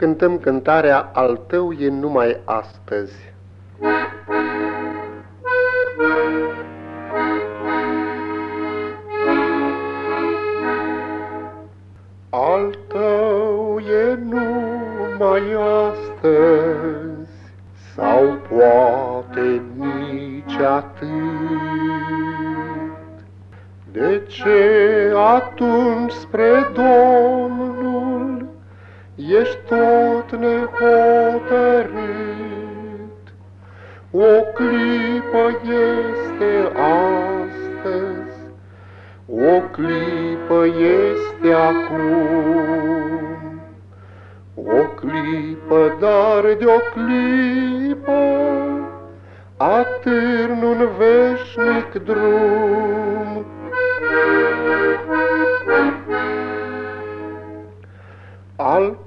cântăm cântarea Al tău e numai astăzi. Al tău e numai astăzi, sau poate nici atât. De ce atunci spre Domnul ești tot nehotărât. O clipă este astăzi, o clipă este acum, o clipă, dar de o clipă, atârn un veșnic drum.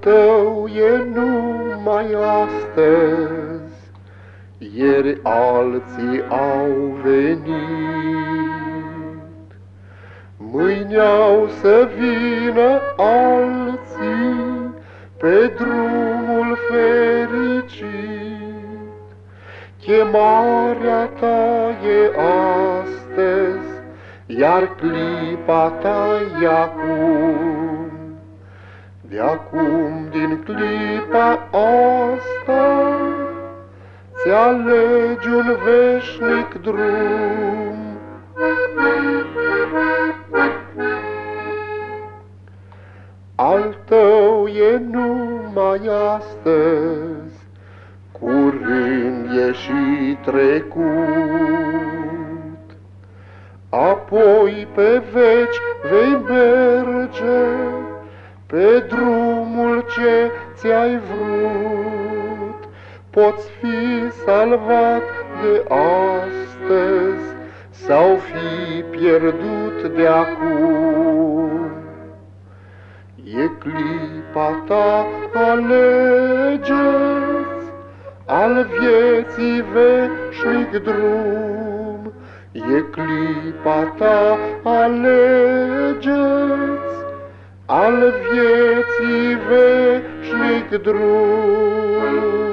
Tău e numai astăzi, Ieri alții au venit. Mâine au să vină alții Pe drumul fericit. Chemarea ta e astăzi, Iar clipa ta e acum. De acum, din clipa asta, Ți alegi un veșnic drum. Al tău e numai astăzi, Curând e și trecut. Apoi pe veci vei ce ți-ai vrut, poți fi salvat de astăzi sau fi pierdut de acum. E clipa ta, alegeți al vieții veșnic drum. E clipa ta, alegeți al vieții veșnic drum.